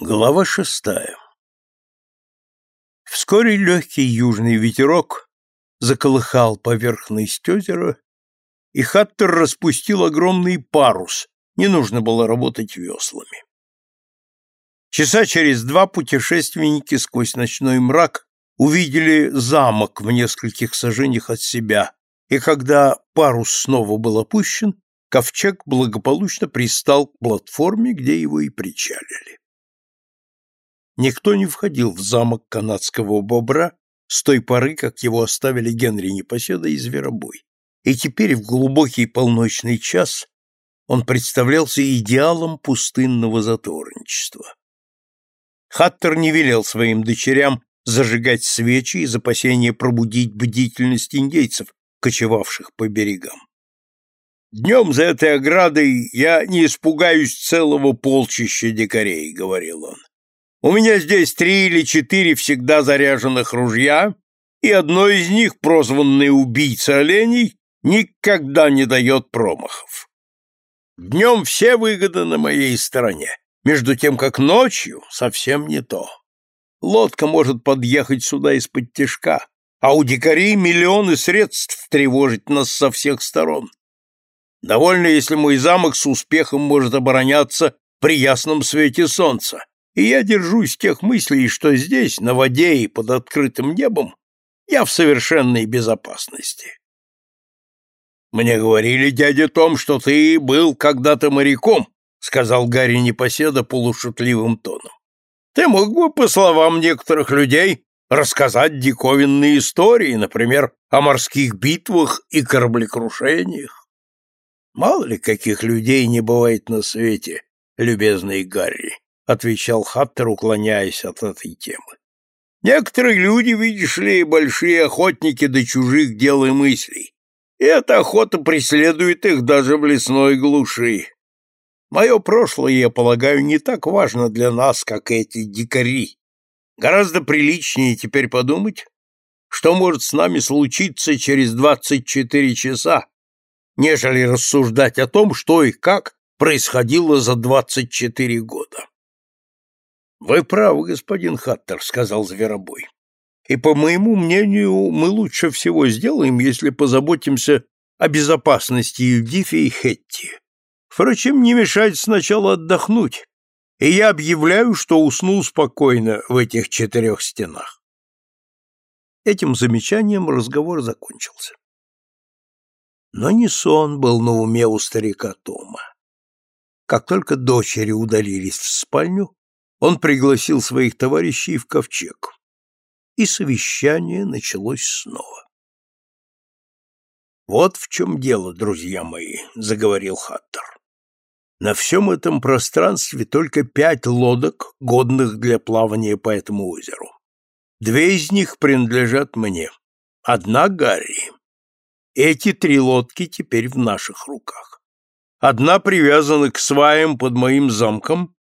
Глава шестая Вскоре легкий южный ветерок заколыхал поверхность озера, и Хаттер распустил огромный парус, не нужно было работать веслами. Часа через два путешественники сквозь ночной мрак увидели замок в нескольких сажениях от себя, и когда парус снова был опущен, ковчег благополучно пристал к платформе, где его и причалили. Никто не входил в замок канадского бобра с той поры, как его оставили Генри Непоседа и Зверобой. И теперь в глубокий полночный час он представлялся идеалом пустынного затворничества. Хаттер не велел своим дочерям зажигать свечи из опасения пробудить бдительность индейцев, кочевавших по берегам. «Днем за этой оградой я не испугаюсь целого полчища дикарей», — говорил он. У меня здесь три или четыре всегда заряженных ружья, и одно из них, прозванное убийца оленей, никогда не дает промахов. Днем все выгоды на моей стороне, между тем как ночью совсем не то. Лодка может подъехать сюда из-под тяжка, а у дикарей миллионы средств тревожить нас со всех сторон. Довольно, если мой замок с успехом может обороняться при ясном свете солнца, и я держусь тех мыслей, что здесь, на воде и под открытым небом, я в совершенной безопасности. Мне говорили, дядя Том, что ты был когда-то моряком, сказал Гарри Непоседа полушутливым тоном. Ты мог бы, по словам некоторых людей, рассказать диковинные истории, например, о морских битвах и кораблекрушениях. Мало ли каких людей не бывает на свете, любезный Гарри отвечал Хаттер, уклоняясь от этой темы. Некоторые люди, видишь ли, большие охотники до чужих дел и мыслей. И эта охота преследует их даже в лесной глуши. Мое прошлое, я полагаю, не так важно для нас, как эти дикари. Гораздо приличнее теперь подумать, что может с нами случиться через двадцать четыре часа, нежели рассуждать о том, что и как происходило за двадцать четыре года. Вы правы, господин Хаттер, сказал Зверобой. И по моему мнению, мы лучше всего сделаем, если позаботимся о безопасности Юдифи и Хетти. Впрочем, не мешает сначала отдохнуть, и я объявляю, что усну спокойно в этих четырех стенах. Этим замечанием разговор закончился. Но не сон был на уме у старика Тома. Как только дочери удалились в спальню, он пригласил своих товарищей в ковчег. И совещание началось снова. «Вот в чем дело, друзья мои», — заговорил Хаттер. «На всем этом пространстве только пять лодок, годных для плавания по этому озеру. Две из них принадлежат мне, одна — Гарри. Эти три лодки теперь в наших руках. Одна привязана к сваям под моим замком,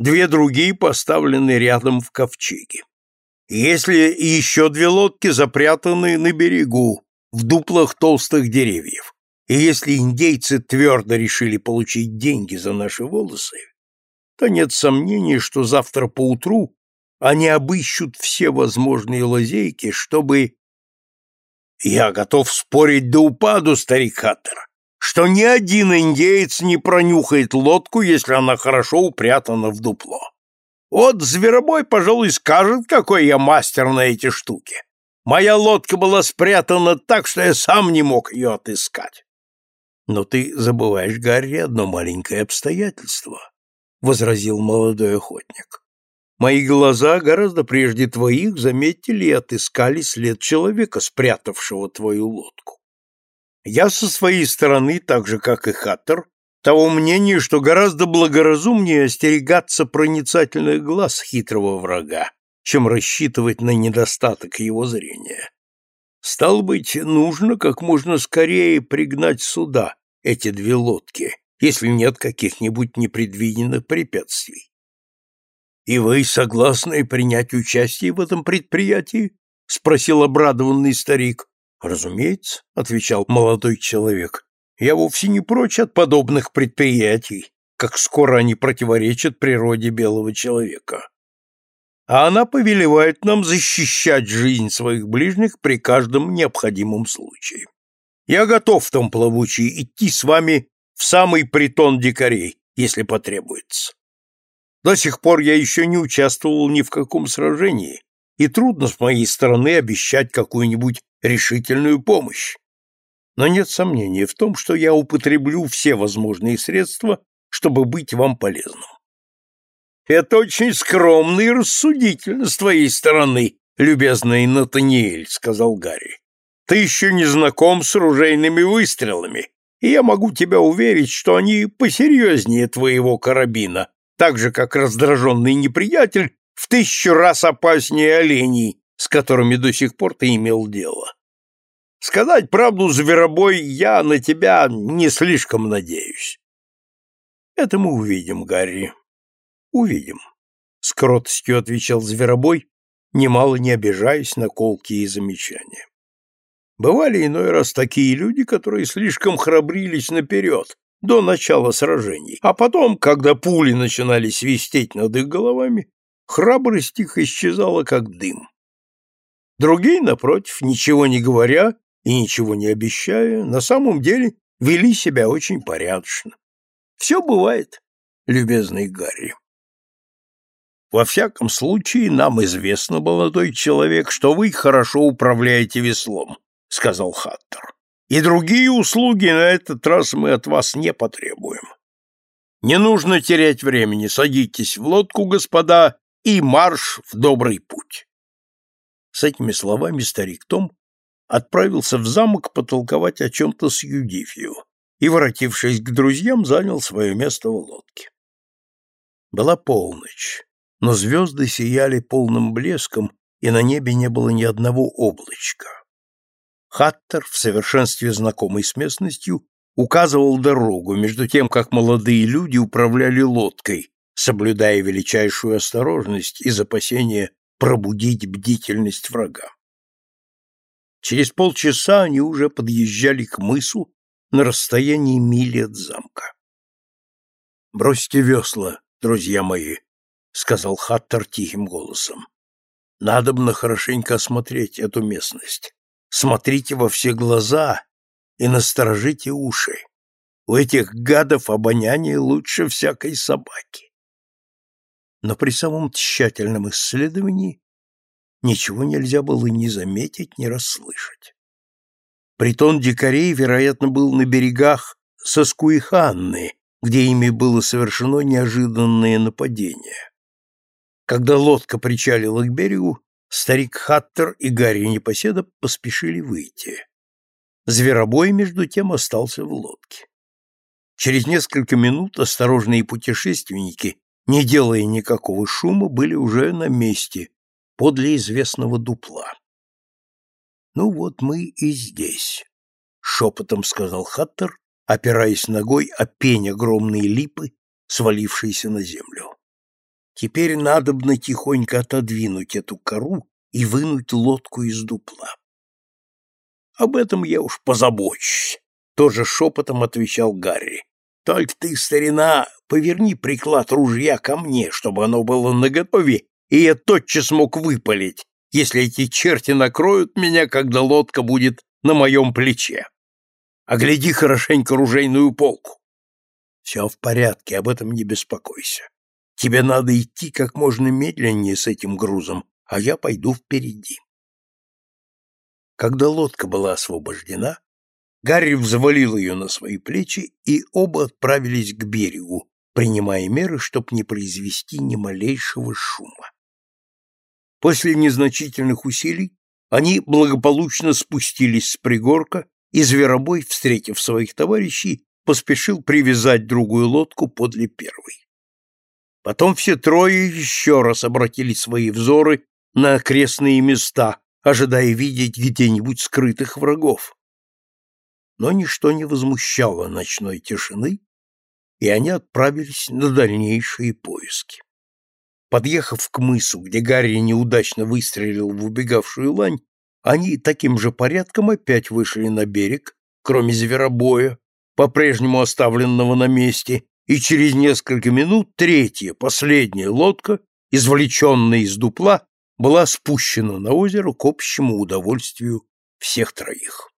Две другие поставлены рядом в ковчеге. Если еще две лодки запрятаны на берегу, в дуплах толстых деревьев, и если индейцы твердо решили получить деньги за наши волосы, то нет сомнений, что завтра поутру они обыщут все возможные лазейки, чтобы... Я готов спорить до упаду, старик Хаттер что ни один индеец не пронюхает лодку, если она хорошо упрятана в дупло. Вот зверобой, пожалуй, скажет, какой я мастер на эти штуки. Моя лодка была спрятана так, что я сам не мог ее отыскать. Но ты забываешь, Гарри, одно маленькое обстоятельство, — возразил молодой охотник. Мои глаза гораздо прежде твоих заметили и отыскали след человека, спрятавшего твою лодку. Я со своей стороны, так же как и Хаттер, того мнения, что гораздо благоразумнее остерегаться проницательных глаз хитрого врага, чем рассчитывать на недостаток его зрения. Стало быть, нужно как можно скорее пригнать сюда эти две лодки, если нет каких-нибудь непредвиденных препятствий. И вы согласны принять участие в этом предприятии? спросил обрадованный старик. Разумеется, отвечал молодой человек. Я вовсе не прочь от подобных предприятий. как скоро они противоречат природе белого человека. А она повелевает нам защищать жизнь своих ближних при каждом необходимом случае. Я готов, том плавучий, идти с вами в самый притон дикарей, если потребуется. До сих пор я еще не участвовал ни в каком сражении, и трудно с моей стороны обещать какую-нибудь решительную помощь. Но нет сомнения в том, что я употреблю все возможные средства, чтобы быть вам полезным. Это очень скромно и рассудительно с твоей стороны, любезный Натаниэль, сказал Гарри. Ты еще не знаком с ружейными выстрелами, и я могу тебя уверить, что они посерьезнее твоего карабина, так же, как раздраженный неприятель в тысячу раз опаснее оленей, с которыми до сих пор ты имел дело. Сказать правду, зверобой, я на тебя не слишком надеюсь. Это мы увидим, Гарри. Увидим, — с кротостью отвечал зверобой, немало не обижаясь на колкие замечания. Бывали иной раз такие люди, которые слишком храбрились наперед, до начала сражений, а потом, когда пули начинали свистеть над их головами, храбрость их исчезала, как дым. Другие, напротив, ничего не говоря и ничего не обещая, на самом деле вели себя очень порядочно. Все бывает, любезный Гарри. Во всяком случае, нам известно, молодой человек, что вы хорошо управляете веслом, — сказал Хаттер. «И другие услуги на этот раз мы от вас не потребуем. Не нужно терять времени, садитесь в лодку, господа, и марш в добрый путь». С этими словами старик Том отправился в замок потолковать о чем-то с Юдифью и, воротившись к друзьям, занял свое место в лодке. Была полночь, но звезды сияли полным блеском, и на небе не было ни одного облачка. Хаттер, в совершенстве знакомый с местностью, указывал дорогу, между тем, как молодые люди управляли лодкой, соблюдая величайшую осторожность из опасения пробудить бдительность врага. Через полчаса они уже подъезжали к мысу на расстоянии мили от замка. «Бросьте весла, друзья мои», — сказал Хаттер тихим голосом. «Надобно хорошенько осмотреть эту местность. Смотрите во все глаза и насторожите уши. У этих гадов обоняние лучше всякой собаки. Но при самом тщательном исследовании ничего нельзя было ни заметить, ни расслышать. Притон дикарей, вероятно, был на берегах Соскуиханны, где ими было совершено неожиданное нападение. Когда лодка причалила к берегу, Старик Хаттер и Гарри Непоседа поспешили выйти. Зверобой, между тем, остался в лодке. Через несколько минут осторожные путешественники, не делая никакого шума, были уже на месте, подле известного дупла. «Ну вот мы и здесь», — шепотом сказал Хаттер, опираясь ногой о пень огромной липы, свалившейся на землю. Теперь надобно тихонько отодвинуть эту кору и вынуть лодку из дупла. Об этом я уж позабочусь, тоже шепотом отвечал Гарри. Только ты, старина, поверни приклад ружья ко мне, чтобы оно было наготове, и я тотчас мог выпалить, если эти черти накроют меня, когда лодка будет на моем плече. Огляди хорошенько ружейную полку. Все в порядке, об этом не беспокойся. Тебе надо идти как можно медленнее с этим грузом, а я пойду впереди. Когда лодка была освобождена, Гарри взвалил ее на свои плечи, и оба отправились к берегу, принимая меры, чтобы не произвести ни малейшего шума. После незначительных усилий они благополучно спустились с пригорка, и Зверобой, встретив своих товарищей, поспешил привязать другую лодку подле первой. Потом все трое еще раз обратили свои взоры на окрестные места, ожидая видеть где-нибудь скрытых врагов. Но ничто не возмущало ночной тишины, и они отправились на дальнейшие поиски. Подъехав к мысу, где Гарри неудачно выстрелил в убегавшую лань, они таким же порядком опять вышли на берег, кроме зверобоя, по-прежнему оставленного на месте, и через несколько минут третья, последняя лодка, извлеченная из дупла, была спущена на озеро к общему удовольствию всех троих.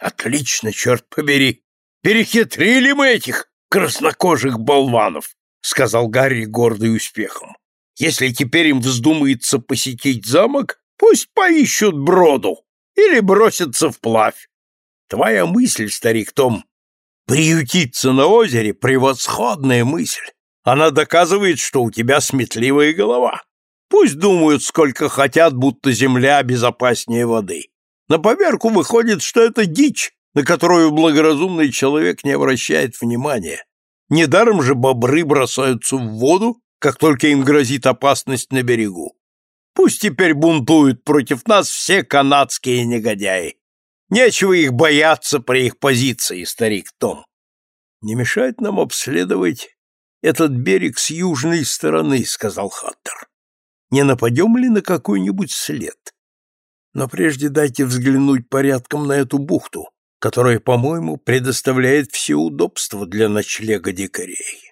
«Отлично, черт побери! Перехитрили мы этих краснокожих болванов!» — сказал Гарри, гордый успехом. «Если теперь им вздумается посетить замок, пусть поищут броду или бросятся вплавь. Твоя мысль, старик Том, приютиться на озере — превосходная мысль. Она доказывает, что у тебя сметливая голова. Пусть думают, сколько хотят, будто земля безопаснее воды. На поверку выходит, что это дичь, на которую благоразумный человек не обращает внимания. Недаром же бобры бросаются в воду, как только им грозит опасность на берегу. Пусть теперь бунтуют против нас все канадские негодяи. Нечего их бояться при их позиции, старик Том. Не мешает нам обследовать этот берег с южной стороны, сказал Хаттер не нападем ли на какой-нибудь след. Но прежде дайте взглянуть порядком на эту бухту, которая, по-моему, предоставляет все удобства для ночлега дикарей.